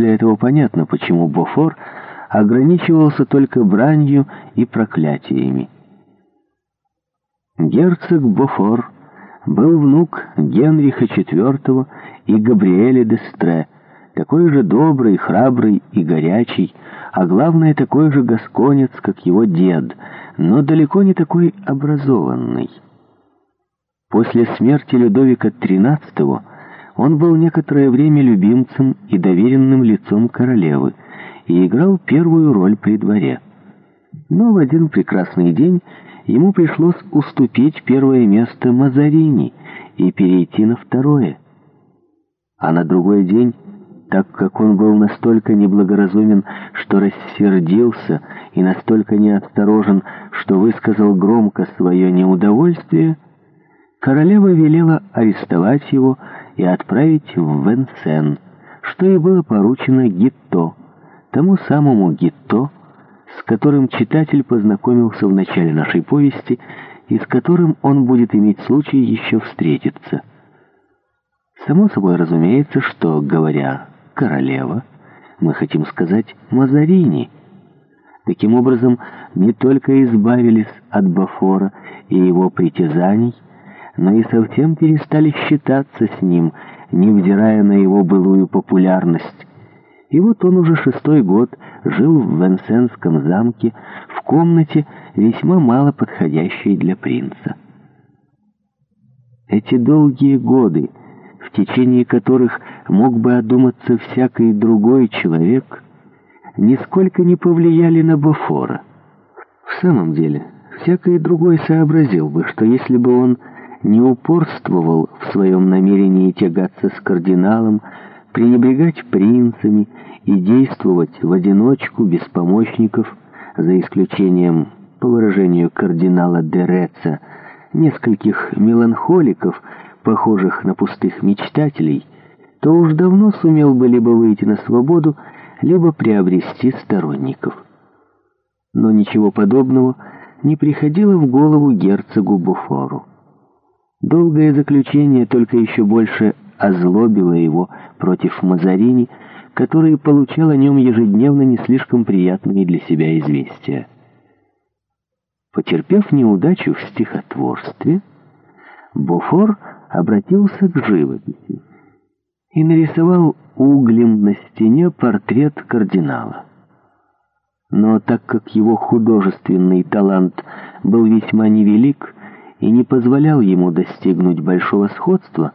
После этого понятно, почему Бофор ограничивался только бранью и проклятиями. Герцог Бофор был внук Генриха IV и Габриэля де Стре, такой же добрый, храбрый и горячий, а главное, такой же гасконец, как его дед, но далеко не такой образованный. После смерти Людовика XIII он был некоторое время любимцем и доверенным лицом королевы и играл первую роль при дворе. Но в один прекрасный день ему пришлось уступить первое место Мазарини и перейти на второе. А на другой день, так как он был настолько неблагоразумен, что рассердился и настолько неосторожен, что высказал громко свое неудовольствие, королева велела арестовать его и отправить в Венсен, что и было поручено Гитто, тому самому Гитто, с которым читатель познакомился в начале нашей повести и с которым он будет иметь случай еще встретиться. Само собой разумеется, что, говоря «королева», мы хотим сказать «Мазарини». Таким образом, не только избавились от Бафора и его притязаний, но и совсем перестали считаться с ним, невзирая на его былую популярность. И вот он уже шестой год жил в Венсенском замке, в комнате, весьма мало подходящей для принца. Эти долгие годы, в течение которых мог бы одуматься всякий другой человек, нисколько не повлияли на Бофора. В самом деле, всякий другой сообразил бы, что если бы он не упорствовал в своем намерении тягаться с кардиналом, пренебрегать принцами и действовать в одиночку без помощников, за исключением, по выражению кардинала Дереца, нескольких меланхоликов, похожих на пустых мечтателей, то уж давно сумел бы либо выйти на свободу, либо приобрести сторонников. Но ничего подобного не приходило в голову герцогу Буфору. Долгое заключение только еще больше озлобило его против Мазарини, который получал о нем ежедневно не слишком приятные для себя известия. Потерпев неудачу в стихотворстве, Буфор обратился к живописи и нарисовал углем на стене портрет кардинала. Но так как его художественный талант был весьма невелик, и не позволял ему достигнуть большого сходства,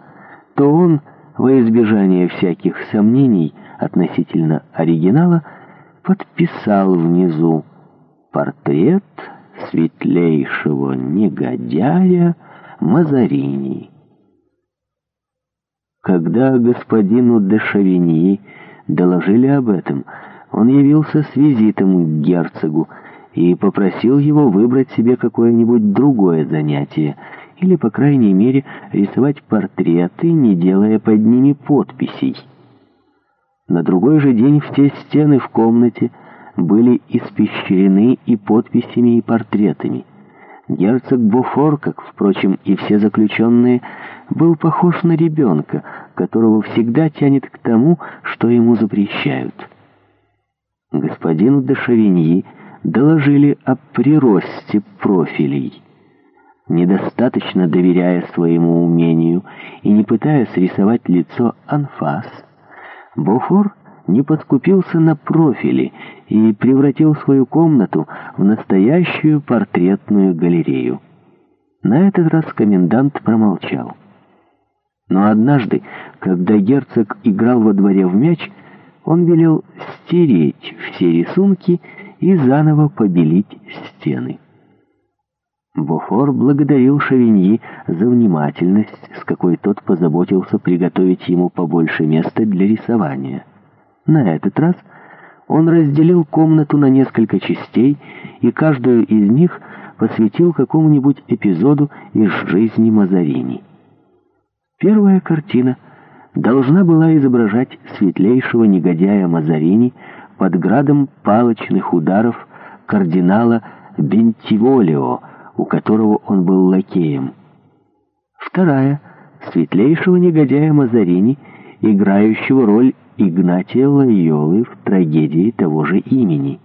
то он, во избежание всяких сомнений относительно оригинала, подписал внизу портрет светлейшего негодяя Мазарини. Когда господину де Шавиньи доложили об этом, он явился с визитом к герцогу, и попросил его выбрать себе какое-нибудь другое занятие, или, по крайней мере, рисовать портреты, не делая под ними подписей. На другой же день все стены в комнате были испещрены и подписями, и портретами. Герцог Буфор, как, впрочем, и все заключенные, был похож на ребенка, которого всегда тянет к тому, что ему запрещают. Господину де Шавиньи доложили о приросте профилей. Недостаточно доверяя своему умению и не пытаясь рисовать лицо анфас, Бофор не подкупился на профили и превратил свою комнату в настоящую портретную галерею. На этот раз комендант промолчал. Но однажды, когда герцог играл во дворе в мяч, он велел стереть все рисунки и заново побелить стены. Буфор благодарил Шавиньи за внимательность, с какой тот позаботился приготовить ему побольше места для рисования. На этот раз он разделил комнату на несколько частей и каждую из них посвятил какому-нибудь эпизоду из жизни Мазарини. Первая картина должна была изображать светлейшего негодяя Мазарини – под градом палочных ударов кардинала Бентиволио, у которого он был лакеем. Вторая — светлейшего негодяя Мазарини, играющего роль Игнатия Лайолы в трагедии того же имени —